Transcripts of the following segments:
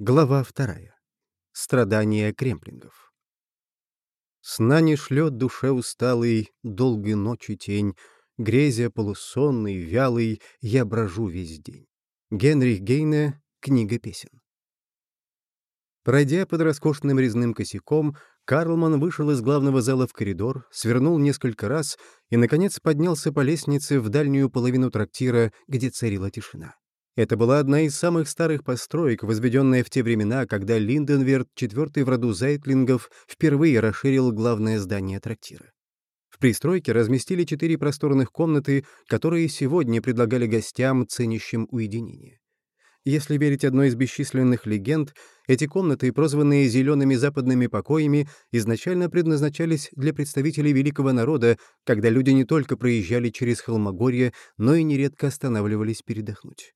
Глава вторая. Страдания кремплингов. Сна не шлет душе усталый, долгой ночи тень, Грезя полусонный, вялый, я брожу весь день. Генрих Гейне, книга песен. Пройдя под роскошным резным косяком, Карлман вышел из главного зала в коридор, свернул несколько раз и, наконец, поднялся по лестнице в дальнюю половину трактира, где царила тишина. Это была одна из самых старых построек, возведенная в те времена, когда Линденверт, четвертый в роду Зайтлингов, впервые расширил главное здание трактира. В пристройке разместили четыре просторных комнаты, которые сегодня предлагали гостям, ценящим уединение. Если верить одной из бесчисленных легенд, эти комнаты, прозванные «зелеными западными покоями», изначально предназначались для представителей великого народа, когда люди не только проезжали через Холмогорье, но и нередко останавливались передохнуть.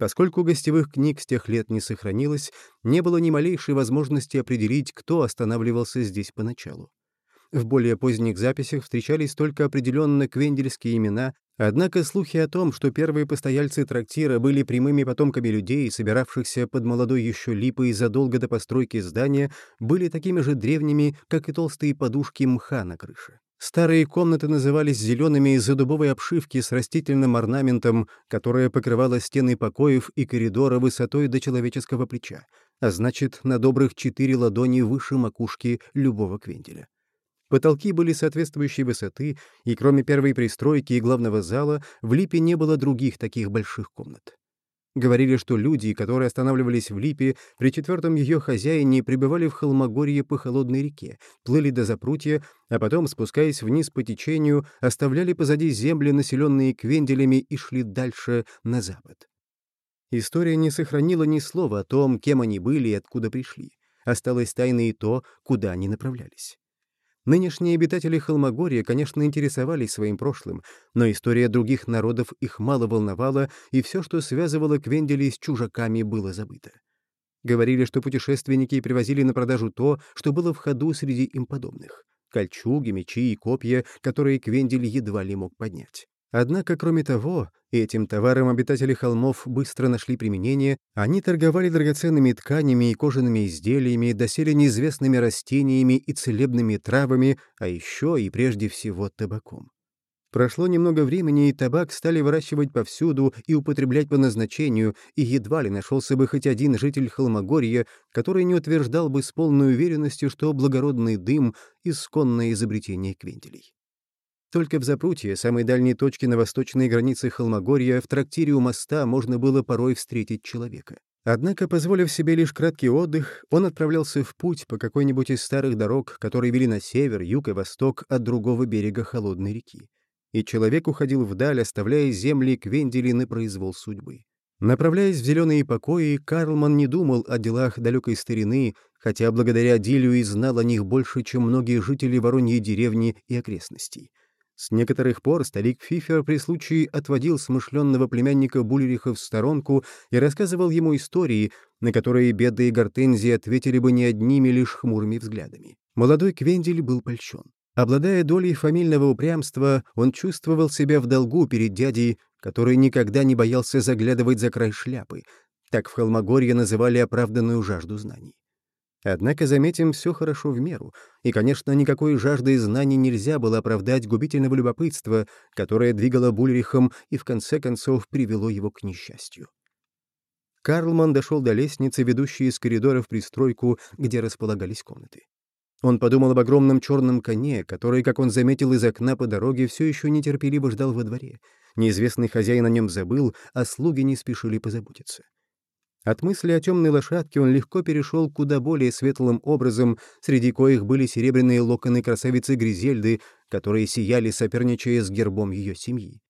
Поскольку гостевых книг с тех лет не сохранилось, не было ни малейшей возможности определить, кто останавливался здесь поначалу. В более поздних записях встречались только определенно квендельские имена, однако слухи о том, что первые постояльцы трактира были прямыми потомками людей, собиравшихся под молодой еще липой задолго до постройки здания, были такими же древними, как и толстые подушки мха на крыше. Старые комнаты назывались зелеными из-за дубовой обшивки с растительным орнаментом, которая покрывала стены покоев и коридора высотой до человеческого плеча, а значит, на добрых четыре ладони выше макушки любого квенделя. Потолки были соответствующей высоты, и кроме первой пристройки и главного зала, в Липе не было других таких больших комнат. Говорили, что люди, которые останавливались в Липе, при четвертом ее хозяине пребывали в Холмогорье по холодной реке, плыли до Запрутья, а потом, спускаясь вниз по течению, оставляли позади земли, населенные квенделями, и шли дальше, на запад. История не сохранила ни слова о том, кем они были и откуда пришли. Осталось тайной и то, куда они направлялись. Нынешние обитатели Холмогория, конечно, интересовались своим прошлым, но история других народов их мало волновала, и все, что связывало Квендели с чужаками, было забыто. Говорили, что путешественники привозили на продажу то, что было в ходу среди им подобных — кольчуги, мечи и копья, которые Квендель едва ли мог поднять. Однако, кроме того, этим товаром обитатели холмов быстро нашли применение, они торговали драгоценными тканями и кожаными изделиями, доселе неизвестными растениями и целебными травами, а еще и прежде всего табаком. Прошло немного времени, и табак стали выращивать повсюду и употреблять по назначению, и едва ли нашелся бы хоть один житель Холмогорья, который не утверждал бы с полной уверенностью, что благородный дым — исконное изобретение квинтелей. Только в Запрутье, самой дальней точке на восточной границе Холмогорья, в трактире у моста можно было порой встретить человека. Однако, позволив себе лишь краткий отдых, он отправлялся в путь по какой-нибудь из старых дорог, которые вели на север, юг и восток от другого берега холодной реки. И человек уходил вдаль, оставляя земли Квендели на произвол судьбы. Направляясь в зеленые покои, Карлман не думал о делах далекой старины, хотя благодаря Дилю и знал о них больше, чем многие жители Вороньей деревни и окрестностей. С некоторых пор старик Фифер при случае отводил смышленного племянника Булериха в сторонку и рассказывал ему истории, на которые бедные гортензии ответили бы не одними лишь хмурыми взглядами. Молодой Квендель был польщен. Обладая долей фамильного упрямства, он чувствовал себя в долгу перед дядей, который никогда не боялся заглядывать за край шляпы. Так в Холмогорье называли оправданную жажду знаний. Однако, заметим, все хорошо в меру, и, конечно, никакой жаждой знаний нельзя было оправдать губительного любопытства, которое двигало Бульрихом и, в конце концов, привело его к несчастью. Карлман дошел до лестницы, ведущей из коридора в пристройку, где располагались комнаты. Он подумал об огромном черном коне, который, как он заметил из окна по дороге, все еще нетерпеливо ждал во дворе. Неизвестный хозяин о нем забыл, а слуги не спешили позаботиться. От мысли о темной лошадке он легко перешел куда более светлым образом, среди коих были серебряные локоны красавицы Гризельды, которые сияли, соперничая с гербом ее семьи.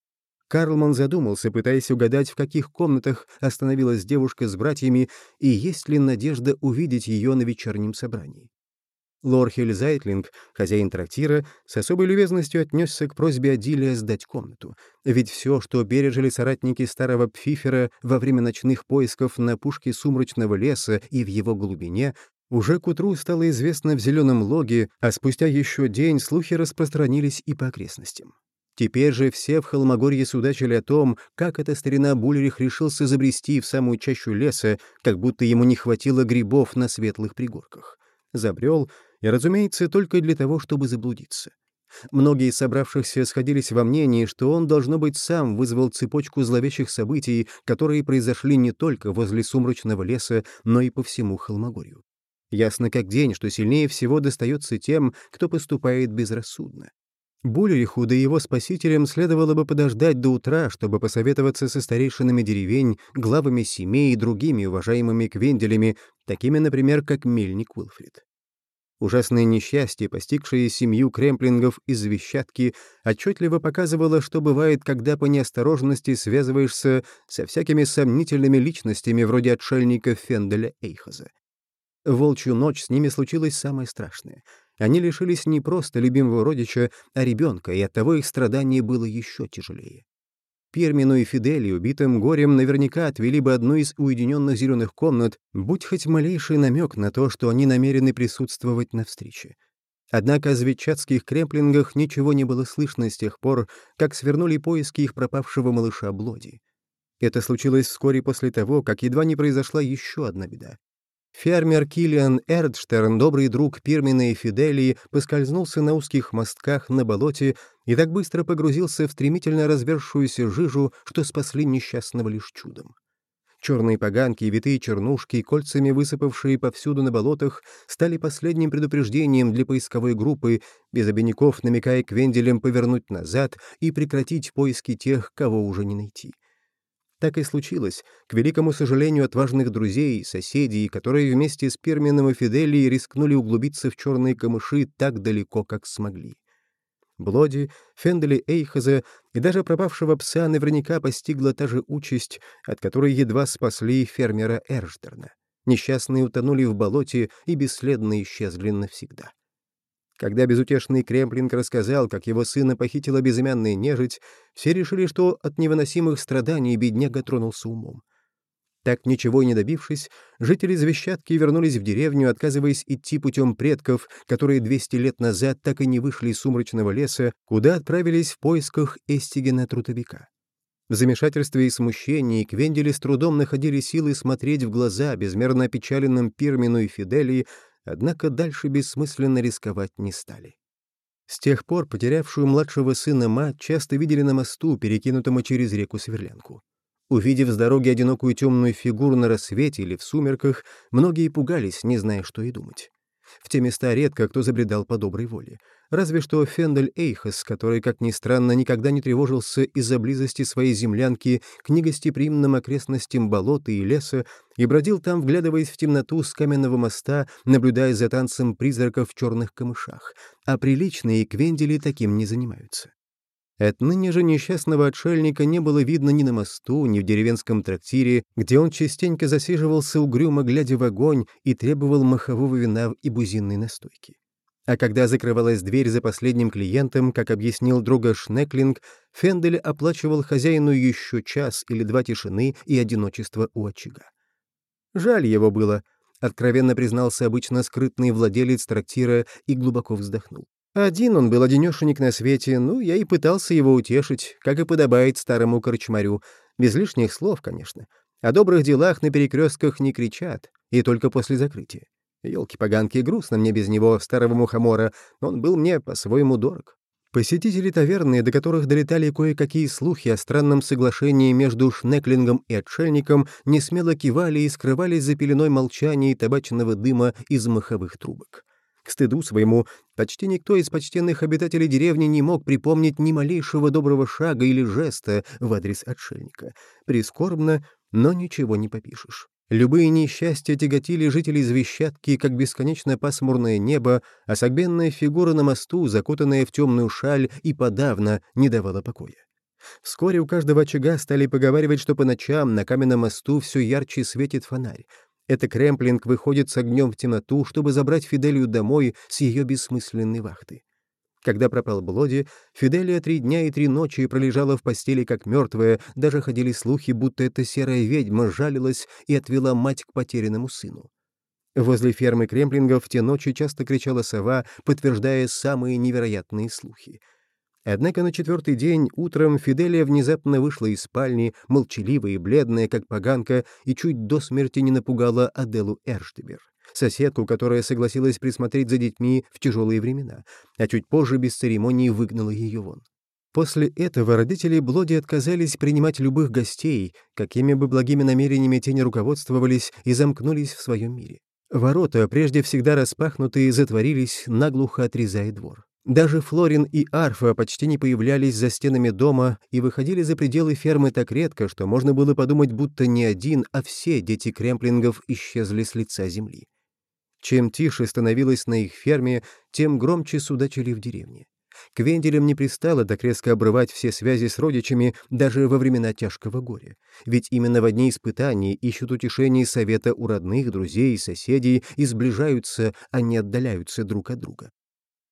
Карлман задумался, пытаясь угадать, в каких комнатах остановилась девушка с братьями и есть ли надежда увидеть ее на вечернем собрании. Лорхель Зайтлинг, хозяин трактира, с особой любезностью отнесся к просьбе Адилия сдать комнату. Ведь все, что пережили соратники старого Пфифера во время ночных поисков на пушке сумрачного леса и в его глубине, уже к утру стало известно в Зеленом Логе, а спустя еще день слухи распространились и по окрестностям. Теперь же все в Холмогорье судачили о том, как эта старина Булерих решился забрести в самую чащу леса, как будто ему не хватило грибов на светлых пригорках. Забрел, и, разумеется, только для того, чтобы заблудиться. Многие собравшихся сходились во мнении, что он, должно быть, сам вызвал цепочку зловещих событий, которые произошли не только возле сумрачного леса, но и по всему Холмогорью. Ясно как день, что сильнее всего достается тем, кто поступает безрассудно. Булериху да его спасителям следовало бы подождать до утра, чтобы посоветоваться со старейшинами деревень, главами семей и другими уважаемыми квенделями, такими, например, как Мельник Уилфрид. Ужасное несчастье, постигшее семью кремплингов из Вещатки, отчетливо показывало, что бывает, когда по неосторожности связываешься со всякими сомнительными личностями вроде отшельника Фенделя Эйхоза. В волчью ночь с ними случилось самое страшное. Они лишились не просто любимого родича, а ребенка, и оттого их страдание было еще тяжелее. Пермину и Фидели, убитым горем, наверняка отвели бы одну из уединенных зеленых комнат, будь хоть малейший намек на то, что они намерены присутствовать на встрече. Однако о звичатских кремплингах ничего не было слышно с тех пор, как свернули поиски их пропавшего малыша Блоди. Это случилось вскоре после того, как едва не произошла еще одна беда. Фермер Киллиан Эрдштерн, добрый друг Пирмина и Фиделии, поскользнулся на узких мостках на болоте и так быстро погрузился в стремительно развершуюся жижу, что спасли несчастного лишь чудом. Черные поганки витые чернушки, кольцами высыпавшие повсюду на болотах, стали последним предупреждением для поисковой группы, без обиняков намекая к венделям повернуть назад и прекратить поиски тех, кого уже не найти. Так и случилось, к великому сожалению отважных друзей, соседей, которые вместе с Пермином и Фиделией рискнули углубиться в черные камыши так далеко, как смогли. Блоди, Фендели Эйхаза и даже пропавшего пса наверняка постигла та же участь, от которой едва спасли фермера Эрждерна. Несчастные утонули в болоте и бесследно исчезли навсегда. Когда безутешный Кремплинг рассказал, как его сына похитила безымянная нежить, все решили, что от невыносимых страданий бедняга тронулся умом. Так, ничего не добившись, жители Звещатки вернулись в деревню, отказываясь идти путем предков, которые 200 лет назад так и не вышли из сумрачного леса, куда отправились в поисках Эстигена Трутовика. В замешательстве и смущении Квендели с трудом находили силы смотреть в глаза безмерно опечаленным Пирмину и Фиделии, однако дальше бессмысленно рисковать не стали. С тех пор потерявшую младшего сына мать часто видели на мосту, перекинутому через реку Сверлянку. Увидев с дороги одинокую темную фигуру на рассвете или в сумерках, многие пугались, не зная, что и думать. В те места редко кто забредал по доброй воле. Разве что Фендель Эйхес, который, как ни странно, никогда не тревожился из-за близости своей землянки к негостеприимным окрестностям болота и леса и бродил там, вглядываясь в темноту с каменного моста, наблюдая за танцем призраков в черных камышах. А приличные квендели таким не занимаются. Отныне же несчастного отшельника не было видно ни на мосту, ни в деревенском трактире, где он частенько засиживался угрюмо, глядя в огонь, и требовал махового вина и бузинной настойки. А когда закрывалась дверь за последним клиентом, как объяснил друга Шнеклинг, Фендель оплачивал хозяину еще час или два тишины и одиночества у очага. Жаль его было, откровенно признался обычно скрытный владелец трактира и глубоко вздохнул. Один он был одинешенек на свете, ну, я и пытался его утешить, как и подобает старому корчмарю, без лишних слов, конечно. О добрых делах на перекрестках не кричат, и только после закрытия. Елки-поганки, грустно мне без него, старого мухомора, он был мне по-своему дорог. Посетители таверны, до которых долетали кое-какие слухи о странном соглашении между Шнеклингом и отшельником, не смело кивали и скрывались за пеленой молчания и табачного дыма из маховых трубок. К стыду своему, почти никто из почтенных обитателей деревни не мог припомнить ни малейшего доброго шага или жеста в адрес отшельника. Прискорбно, но ничего не попишешь. Любые несчастья тяготили жителей Звещатки, как бесконечно пасмурное небо, а согбенная фигура на мосту, закутанная в темную шаль, и подавно не давала покоя. Вскоре у каждого очага стали поговаривать, что по ночам на каменном мосту все ярче светит фонарь. Это Кремплинг выходит с огнем в темноту, чтобы забрать Фиделию домой с ее бессмысленной вахты. Когда пропал Блоди, Фиделия три дня и три ночи пролежала в постели как мертвая, даже ходили слухи, будто эта серая ведьма жалилась и отвела мать к потерянному сыну. Возле фермы Кремплингов в те ночи часто кричала сова, подтверждая самые невероятные слухи. Однако на четвертый день утром Фиделия внезапно вышла из спальни, молчаливая и бледная, как поганка, и чуть до смерти не напугала Аделу Эрштебер, соседку, которая согласилась присмотреть за детьми в тяжелые времена, а чуть позже без церемонии выгнала ее вон. После этого родители Блоди отказались принимать любых гостей, какими бы благими намерениями те не руководствовались, и замкнулись в своем мире. Ворота, прежде всегда распахнутые, затворились, наглухо отрезая двор. Даже Флорин и Арфа почти не появлялись за стенами дома и выходили за пределы фермы так редко, что можно было подумать, будто не один, а все дети кремплингов исчезли с лица земли. Чем тише становилось на их ферме, тем громче судачили в деревне. К Венделям не пристало так резко обрывать все связи с родичами даже во времена тяжкого горя. Ведь именно в дни испытаний ищут утешение совета у родных, друзей и соседей и сближаются, а не отдаляются друг от друга.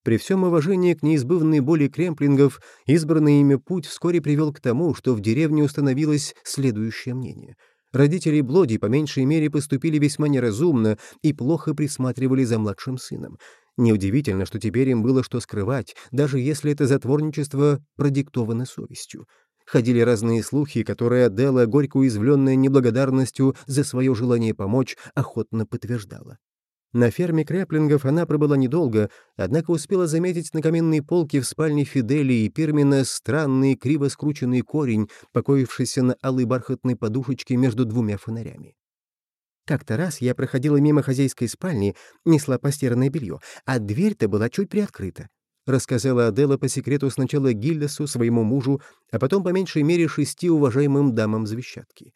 При всем уважении к неизбывной боли кремплингов, избранный ими путь вскоре привел к тому, что в деревне установилось следующее мнение. Родители Блоди по меньшей мере поступили весьма неразумно и плохо присматривали за младшим сыном. Неудивительно, что теперь им было что скрывать, даже если это затворничество продиктовано совестью. Ходили разные слухи, которые Адела, горько уязвленная неблагодарностью за свое желание помочь, охотно подтверждала. На ферме Креплингов она пробыла недолго, однако успела заметить на каменной полке в спальне Фиделии и Пирмина странный криво скрученный корень, покоившийся на алой бархатной подушечке между двумя фонарями. Как-то раз я проходила мимо хозяйской спальни, несла постиранное белье, а дверь-то была чуть приоткрыта. Рассказала Адела по секрету сначала Гильдасу, своему мужу, а потом по меньшей мере шести уважаемым дамам завещатки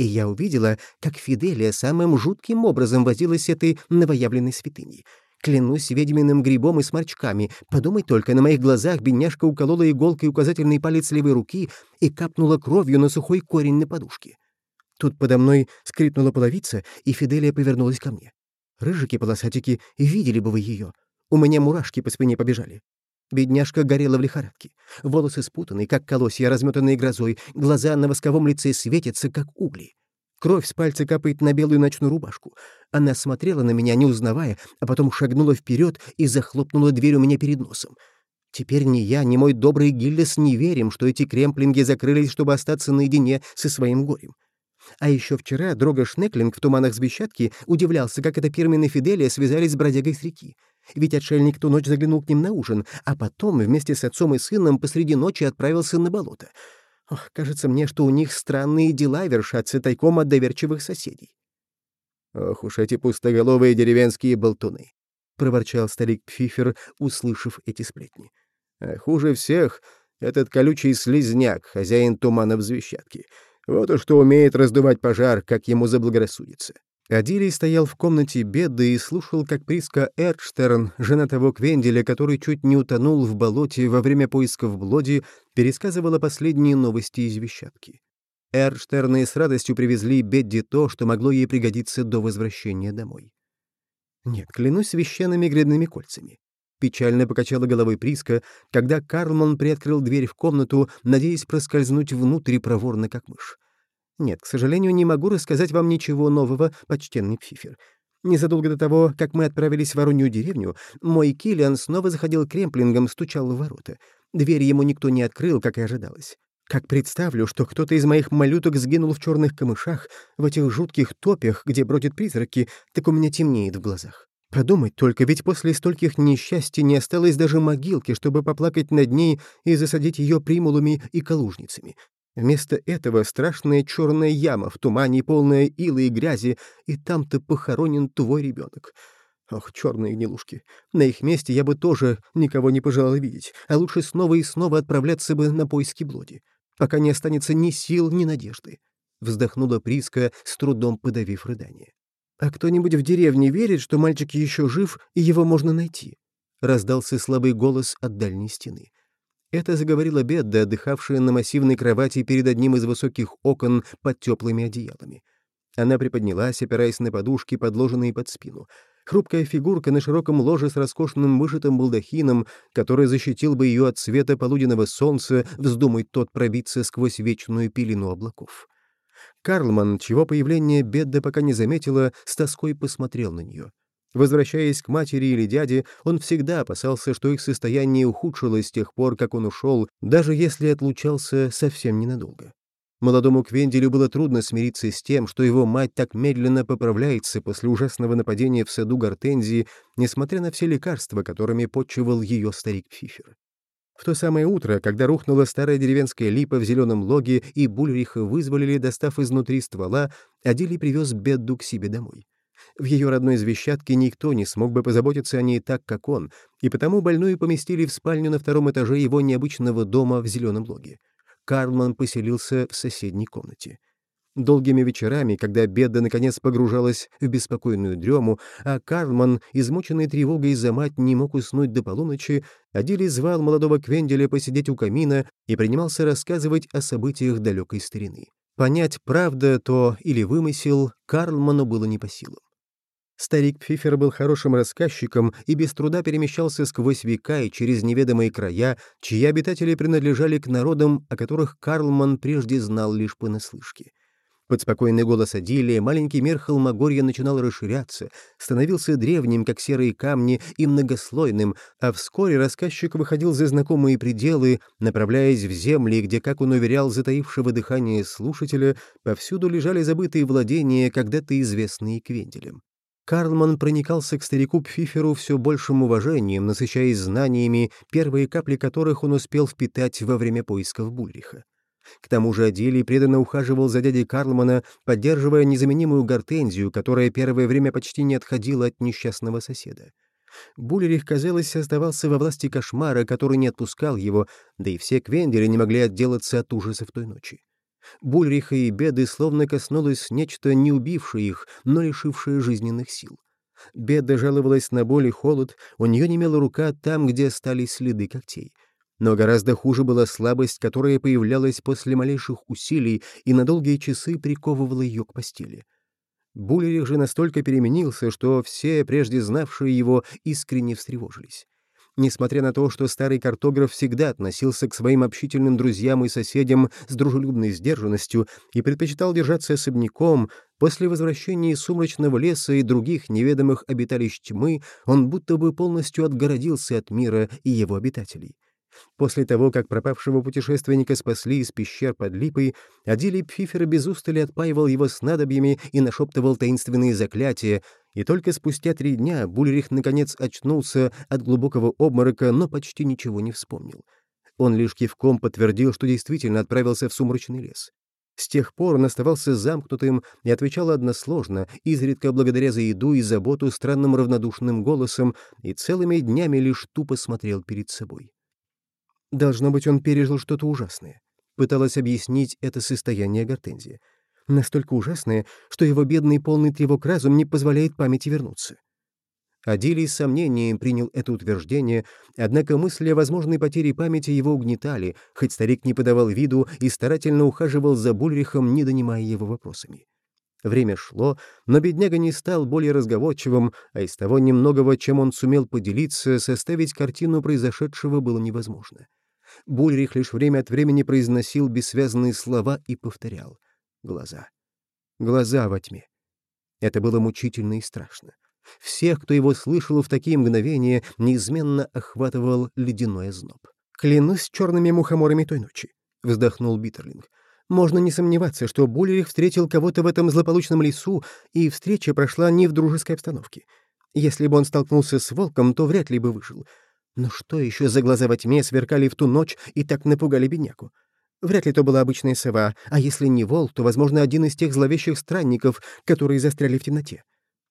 и я увидела, как Фиделия самым жутким образом возилась с этой новоявленной святыней. Клянусь ведьминым грибом и сморчками. Подумай только, на моих глазах бедняжка уколола иголкой указательный палец левой руки и капнула кровью на сухой корень на подушке. Тут подо мной скрипнула половица, и Фиделия повернулась ко мне. Рыжики-полосатики, видели бы вы ее. У меня мурашки по спине побежали. Бедняжка горела в лихорадке. Волосы спутаны, как колосья, разметанные грозой, глаза на восковом лице светятся, как угли. Кровь с пальца капает на белую ночную рубашку. Она смотрела на меня, не узнавая, а потом шагнула вперед и захлопнула дверь у меня перед носом. Теперь ни я, ни мой добрый Гиллес не верим, что эти кремплинги закрылись, чтобы остаться наедине со своим горем. А еще вчера Дрога Шнеклинг в туманах Сбещатки удивлялся, как это Пирмин и Фиделия связались с бродягой с реки. Ведь отшельник ту ночь заглянул к ним на ужин, а потом вместе с отцом и сыном посреди ночи отправился на болото. Ох, кажется мне, что у них странные дела вершатся тайком от доверчивых соседей. «Ох уж эти пустоголовые деревенские болтуны!» — проворчал старик Пфифер, услышав эти сплетни. «А хуже всех этот колючий слизняк, хозяин тумана в Звещатке. Вот уж что умеет раздувать пожар, как ему заблагорассудится. Адилий стоял в комнате беды и слушал, как Приска Эрдштерн, жена того Квенделя, который чуть не утонул в болоте во время поисков Блоди, пересказывала последние новости из Вещатки. Эрдштерны с радостью привезли Бедди то, что могло ей пригодиться до возвращения домой. Нет, клянусь священными грядными кольцами. Печально покачала головой Приска, когда Карлман приоткрыл дверь в комнату, надеясь проскользнуть внутрь проворно, как мышь. Нет, к сожалению, не могу рассказать вам ничего нового, почтенный Пфифер. Незадолго до того, как мы отправились в Воронью деревню, мой Киллиан снова заходил кремплингом, стучал в ворота. Дверь ему никто не открыл, как и ожидалось. Как представлю, что кто-то из моих малюток сгинул в черных камышах, в этих жутких топях, где бродят призраки, так у меня темнеет в глазах. Подумать только, ведь после стольких несчастий не осталось даже могилки, чтобы поплакать над ней и засадить ее примулами и калужницами. Вместо этого страшная черная яма в тумане, полная илы и грязи, и там-то похоронен твой ребенок. Ох, черные гнилушки. На их месте я бы тоже никого не пожелал видеть, а лучше снова и снова отправляться бы на поиски Блоди, пока не останется ни сил, ни надежды. Вздохнула Приска, с трудом подавив рыдание. «А кто-нибудь в деревне верит, что мальчик еще жив, и его можно найти?» Раздался слабый голос от дальней стены. Это заговорила Бедда, отдыхавшая на массивной кровати перед одним из высоких окон под теплыми одеялами. Она приподнялась, опираясь на подушки, подложенные под спину. Хрупкая фигурка на широком ложе с роскошным вышитым балдахином, который защитил бы ее от света полуденного солнца, вздумает тот пробиться сквозь вечную пелену облаков. Карлман, чего появление Бедда пока не заметила, с тоской посмотрел на нее. Возвращаясь к матери или дяде, он всегда опасался, что их состояние ухудшилось с тех пор, как он ушел, даже если отлучался совсем ненадолго. Молодому Квенделю было трудно смириться с тем, что его мать так медленно поправляется после ужасного нападения в саду Гортензии, несмотря на все лекарства, которыми подчивал ее старик Фифер. В то самое утро, когда рухнула старая деревенская липа в зеленом логе и Бульриха вызволили, достав изнутри ствола, Адилий привез Бедду к себе домой. В ее родной звещатке никто не смог бы позаботиться о ней так, как он, и потому больную поместили в спальню на втором этаже его необычного дома в зеленом логе. Карлман поселился в соседней комнате. Долгими вечерами, когда Бедда наконец погружалась в беспокойную дрему, а Карлман, измученный тревогой за мать, не мог уснуть до полуночи, Адили звал молодого Квенделя посидеть у камина и принимался рассказывать о событиях далекой старины. Понять, правда то или вымысел, Карлману было не по силам. Старик Пфифер был хорошим рассказчиком и без труда перемещался сквозь века и через неведомые края, чьи обитатели принадлежали к народам, о которых Карлман прежде знал лишь понаслышке. Под спокойный голос Адилия маленький мир Холмогорья начинал расширяться, становился древним, как серые камни, и многослойным, а вскоре рассказчик выходил за знакомые пределы, направляясь в земли, где, как он уверял затаившего дыхание слушателя, повсюду лежали забытые владения, когда-то известные Квенделем. Карлман проникался к старику Пфиферу все большим уважением, насыщаясь знаниями, первые капли которых он успел впитать во время поисков Бульриха. К тому же Адилий преданно ухаживал за дядей Карлмана, поддерживая незаменимую гортензию, которая первое время почти не отходила от несчастного соседа. Булерих, казалось, оставался во власти кошмара, который не отпускал его, да и все Квендели не могли отделаться от ужасов той ночи. Бульриха и беды словно коснулось нечто, не убившее их, но лишившее жизненных сил. Беда жаловалась на боль и холод, у нее немела рука там, где остались следы когтей. Но гораздо хуже была слабость, которая появлялась после малейших усилий и на долгие часы приковывала ее к постели. Булерих же настолько переменился, что все, прежде знавшие его, искренне встревожились. Несмотря на то, что старый картограф всегда относился к своим общительным друзьям и соседям с дружелюбной сдержанностью и предпочитал держаться особняком, после возвращения из сумрачного леса и других неведомых обиталищ тьмы он будто бы полностью отгородился от мира и его обитателей. После того, как пропавшего путешественника спасли из пещер под Липой, Адилий Пфифер без устали отпаивал его снадобьями и нашептывал таинственные заклятия, и только спустя три дня Бульрих наконец очнулся от глубокого обморока, но почти ничего не вспомнил. Он лишь кивком подтвердил, что действительно отправился в сумрачный лес. С тех пор он оставался замкнутым и отвечал односложно, изредка благодаря за еду и заботу странным равнодушным голосом, и целыми днями лишь тупо смотрел перед собой. Должно быть, он пережил что-то ужасное. Пыталась объяснить это состояние Гортензия. Настолько ужасное, что его бедный полный тревог разум не позволяет памяти вернуться. Адилий с сомнением принял это утверждение, однако мысли о возможной потере памяти его угнетали, хоть старик не подавал виду и старательно ухаживал за Бульрихом, не донимая его вопросами. Время шло, но бедняга не стал более разговорчивым, а из того немногого, чем он сумел поделиться, составить картину произошедшего было невозможно. Бульрих лишь время от времени произносил бессвязные слова и повторял. Глаза. Глаза во тьме. Это было мучительно и страшно. Всех, кто его слышал в такие мгновения, неизменно охватывал ледяной озноб. «Клянусь черными мухоморами той ночи», — вздохнул Биттерлинг. «Можно не сомневаться, что Буллерих встретил кого-то в этом злополучном лесу, и встреча прошла не в дружеской обстановке. Если бы он столкнулся с волком, то вряд ли бы выжил. Но что еще за глаза во тьме сверкали в ту ночь и так напугали бедняку? Вряд ли то была обычная сова, а если не волк, то, возможно, один из тех зловещих странников, которые застряли в темноте.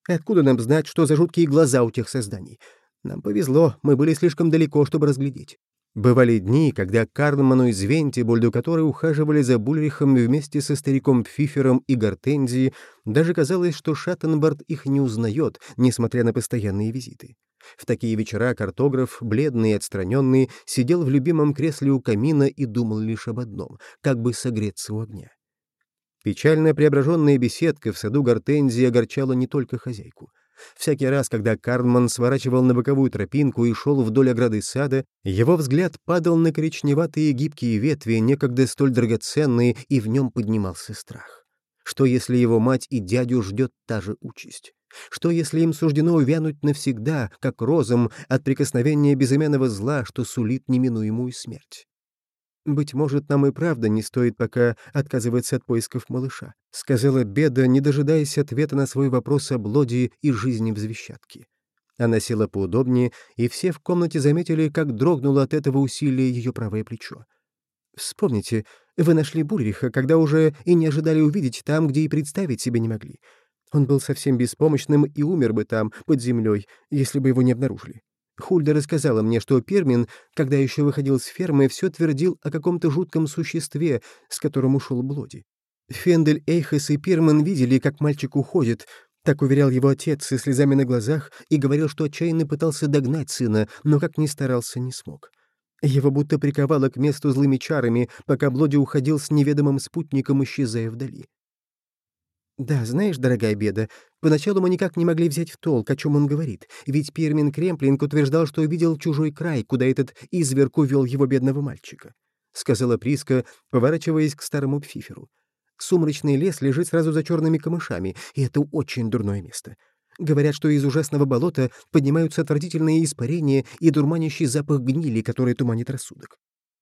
Откуда нам знать, что за жуткие глаза у тех созданий? Нам повезло, мы были слишком далеко, чтобы разглядеть. Бывали дни, когда Карлману и Звентибольду, которые ухаживали за Бульрихом вместе со стариком Пфифером и Гортензией, даже казалось, что Шаттенбард их не узнает, несмотря на постоянные визиты. В такие вечера картограф, бледный и отстраненный, сидел в любимом кресле у камина и думал лишь об одном — как бы согреться у огня. Печально преображенная беседка в саду гортензии огорчала не только хозяйку. Всякий раз, когда Карнман сворачивал на боковую тропинку и шел вдоль ограды сада, его взгляд падал на коричневатые гибкие ветви, некогда столь драгоценные, и в нем поднимался страх. Что, если его мать и дядю ждет та же участь? Что, если им суждено увянуть навсегда, как розам, от прикосновения безымянного зла, что сулит неминуемую смерть? «Быть может, нам и правда не стоит пока отказываться от поисков малыша», — сказала Беда, не дожидаясь ответа на свой вопрос о блоде и жизни взвещатки. Она села поудобнее, и все в комнате заметили, как дрогнуло от этого усилия ее правое плечо. «Вспомните, вы нашли Бульриха, когда уже и не ожидали увидеть там, где и представить себе не могли. Он был совсем беспомощным и умер бы там, под землей, если бы его не обнаружили. Хульда рассказала мне, что Пермин, когда еще выходил с фермы, все твердил о каком-то жутком существе, с которым ушел Блоди. Фендель, Эйхес и Перман видели, как мальчик уходит, так уверял его отец со слезами на глазах и говорил, что отчаянно пытался догнать сына, но как ни старался, не смог. Его будто приковало к месту злыми чарами, пока Блоди уходил с неведомым спутником, исчезая вдали. «Да, знаешь, дорогая беда, поначалу мы никак не могли взять в толк, о чем он говорит, ведь Пермин Кремплинг утверждал, что увидел чужой край, куда этот изверг увел его бедного мальчика», — сказала Приска, поворачиваясь к старому пфиферу. «Сумрачный лес лежит сразу за черными камышами, и это очень дурное место. Говорят, что из ужасного болота поднимаются отвратительные испарения и дурманящий запах гнили, который туманит рассудок.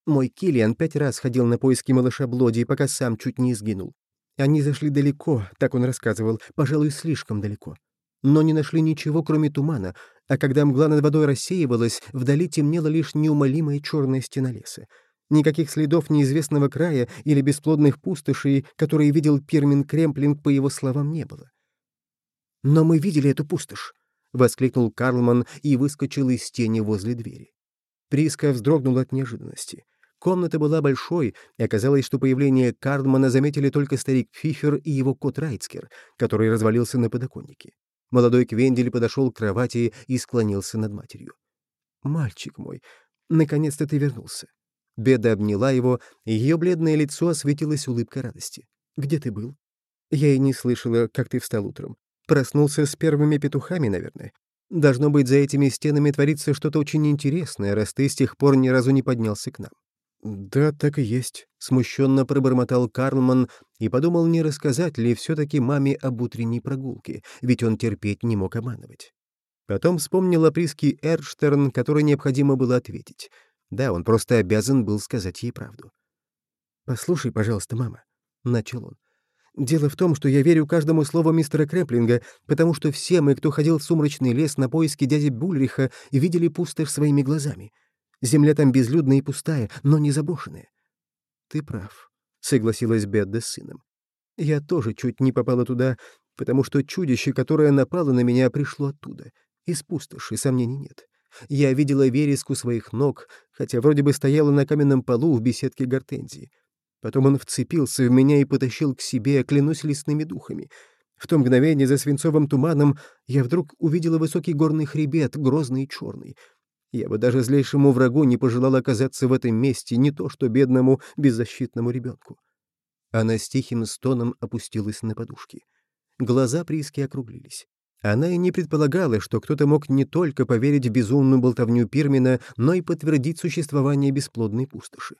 Мой Киллиан пять раз ходил на поиски малыша Блоди, пока сам чуть не сгинул. Они зашли далеко, так он рассказывал, пожалуй, слишком далеко. Но не нашли ничего, кроме тумана, а когда мгла над водой рассеивалась, вдали темнела лишь неумолимая черная стена леса. Никаких следов неизвестного края или бесплодных пустошей, которые видел Пермин Кремплинг, по его словам, не было. «Но мы видели эту пустошь!» — воскликнул Карлман и выскочил из тени возле двери. Приска вздрогнула от неожиданности. Комната была большой, и оказалось, что появление Карлмана заметили только старик Фифер и его кот Райцкер, который развалился на подоконнике. Молодой Квендель подошел к кровати и склонился над матерью. «Мальчик мой, наконец-то ты вернулся». Беда обняла его, и ее бледное лицо осветилось улыбкой радости. «Где ты был?» «Я и не слышала, как ты встал утром. Проснулся с первыми петухами, наверное. Должно быть, за этими стенами творится что-то очень интересное, раз ты с тех пор ни разу не поднялся к нам. «Да, так и есть», — смущенно пробормотал Карлман и подумал, не рассказать ли все-таки маме об утренней прогулке, ведь он терпеть не мог обманывать. Потом вспомнил о приске Эрштерн, которой необходимо было ответить. Да, он просто обязан был сказать ей правду. «Послушай, пожалуйста, мама», — начал он. «Дело в том, что я верю каждому слову мистера Креплинга, потому что все мы, кто ходил в сумрачный лес на поиски дяди Бульриха, видели пустошь своими глазами». Земля там безлюдная и пустая, но не заброшенная. Ты прав, — согласилась Бедда с сыном. Я тоже чуть не попала туда, потому что чудище, которое напало на меня, пришло оттуда. Из пустоши, сомнений нет. Я видела вереску своих ног, хотя вроде бы стояла на каменном полу в беседке гортензии. Потом он вцепился в меня и потащил к себе, клянусь лесными духами. В то мгновение за свинцовым туманом я вдруг увидела высокий горный хребет, грозный и черный. Я бы даже злейшему врагу не пожелал оказаться в этом месте, не то что бедному беззащитному ребенку. Она с тихим стоном опустилась на подушки. Глаза Приски округлились. Она и не предполагала, что кто-то мог не только поверить в безумную болтовню Пирмина, но и подтвердить существование бесплодной пустоши.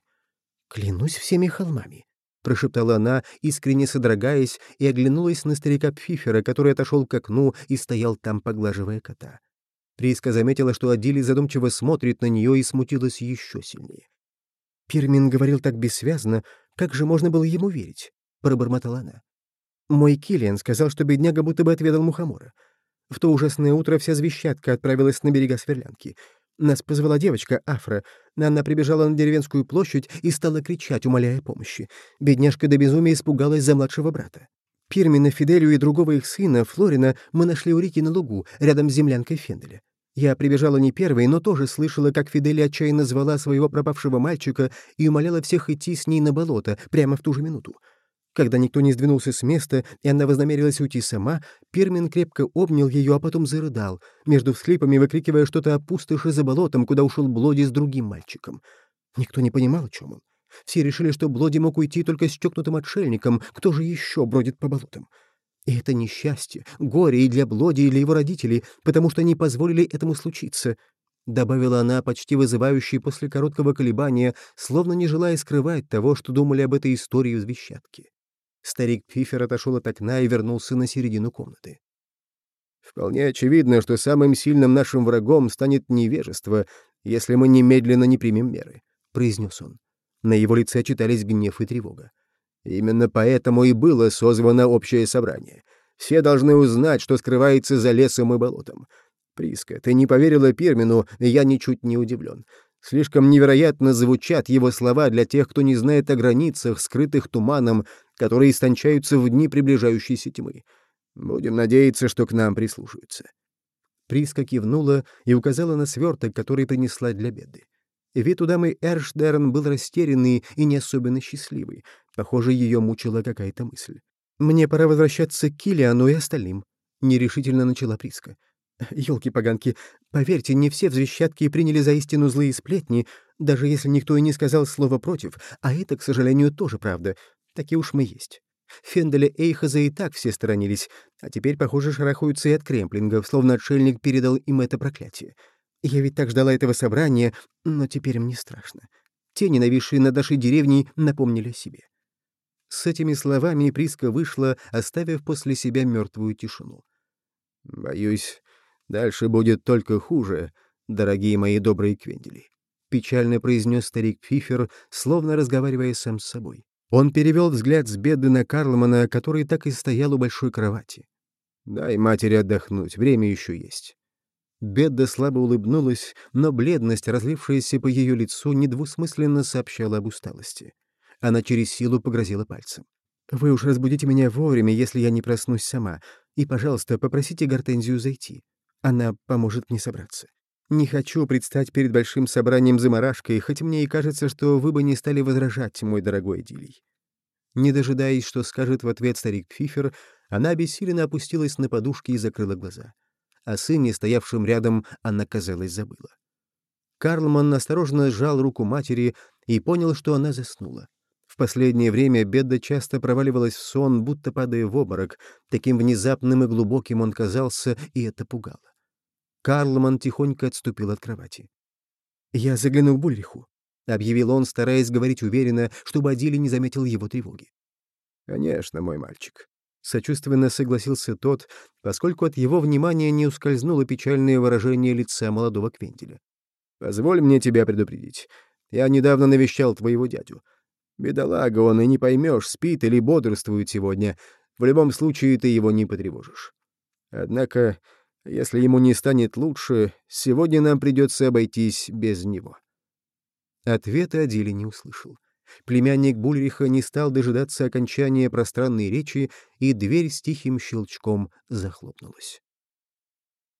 «Клянусь всеми холмами», — прошептала она, искренне содрогаясь, и оглянулась на старика Пфифера, который отошел к окну и стоял там, поглаживая кота. Приска заметила, что Адили задумчиво смотрит на нее и смутилась еще сильнее. «Пермин говорил так бессвязно, как же можно было ему верить?» — пробормотала она. «Мой Киллиан сказал, что бедняга будто бы отведал мухомора. В то ужасное утро вся звещатка отправилась на берега Сверлянки. Нас позвала девочка, Афра. Она прибежала на деревенскую площадь и стала кричать, умоляя помощи. Бедняжка до безумия испугалась за младшего брата. Пирмина, Фиделию и другого их сына, Флорина, мы нашли у реки на лугу, рядом с землянкой Фенделя. Я прибежала не первой, но тоже слышала, как Фиделия отчаянно звала своего пропавшего мальчика и умоляла всех идти с ней на болото прямо в ту же минуту. Когда никто не сдвинулся с места, и она вознамерилась уйти сама, Пермин крепко обнял ее, а потом зарыдал, между всхлипами выкрикивая что-то о пустоши за болотом, куда ушел Блоди с другим мальчиком. Никто не понимал, о чем он. Все решили, что Блоди мог уйти только с чокнутым отшельником, кто же еще бродит по болотам. И это несчастье, горе и для Блоди, и для его родителей, потому что они позволили этому случиться», — добавила она, почти вызывающей после короткого колебания, словно не желая скрывать того, что думали об этой истории в Звещатке. Старик Пифер отошел от окна и вернулся на середину комнаты. Вполне очевидно, что самым сильным нашим врагом станет невежество, если мы немедленно не примем меры», — произнес он. На его лице читались гнев и тревога. «Именно поэтому и было созвано общее собрание. Все должны узнать, что скрывается за лесом и болотом. Приска, ты не поверила Пирмину, и я ничуть не удивлен. Слишком невероятно звучат его слова для тех, кто не знает о границах, скрытых туманом, которые истончаются в дни приближающейся тьмы. Будем надеяться, что к нам прислушаются». Приска кивнула и указала на сверток, который принесла для беды. Вид у дамы Эршдерн был растерянный и не особенно счастливый. Похоже, ее мучила какая-то мысль. «Мне пора возвращаться к Килиану и остальным», — нерешительно начала Приска. Ёлки-поганки, поверьте, не все взрещатки приняли за истину злые сплетни, даже если никто и не сказал слова против, а это, к сожалению, тоже правда. Такие уж мы есть. Фенделя Эйхаза и так все сторонились, а теперь, похоже, шарахаются и от кремплингов, словно отшельник передал им это проклятие. Я ведь так ждала этого собрания, но теперь мне страшно. Те, ненависшие над нашей деревней, напомнили о себе. С этими словами Приска вышла, оставив после себя мертвую тишину. «Боюсь, дальше будет только хуже, дорогие мои добрые квендели», — печально произнес старик Фифер, словно разговаривая сам с собой. Он перевел взгляд с беды на Карлмана, который так и стоял у большой кровати. «Дай матери отдохнуть, время еще есть». Бедда слабо улыбнулась, но бледность, разлившаяся по ее лицу, недвусмысленно сообщала об усталости. Она через силу погрозила пальцем. «Вы уж разбудите меня вовремя, если я не проснусь сама, и, пожалуйста, попросите Гортензию зайти. Она поможет мне собраться. Не хочу предстать перед большим собранием заморашкой, хоть мне и кажется, что вы бы не стали возражать, мой дорогой Дилий». Не дожидаясь, что скажет в ответ старик Пфифер, она обессиленно опустилась на подушки и закрыла глаза. О сыне, стоявшем рядом, она, казалось, забыла. Карлман осторожно сжал руку матери и понял, что она заснула. Последнее время Бедда часто проваливалась в сон, будто падая в обморок. Таким внезапным и глубоким он казался, и это пугало. Карлман тихонько отступил от кровати. «Я загляну к Бульриху», — объявил он, стараясь говорить уверенно, чтобы Адили не заметил его тревоги. «Конечно, мой мальчик», — сочувственно согласился тот, поскольку от его внимания не ускользнуло печальное выражение лица молодого Квентеля. «Позволь мне тебя предупредить. Я недавно навещал твоего дядю. Бедолага он, и не поймешь, спит или бодрствует сегодня. В любом случае ты его не потревожишь. Однако если ему не станет лучше, сегодня нам придется обойтись без него». Ответа Адили не услышал. Племянник Бульриха не стал дожидаться окончания пространной речи, и дверь с тихим щелчком захлопнулась.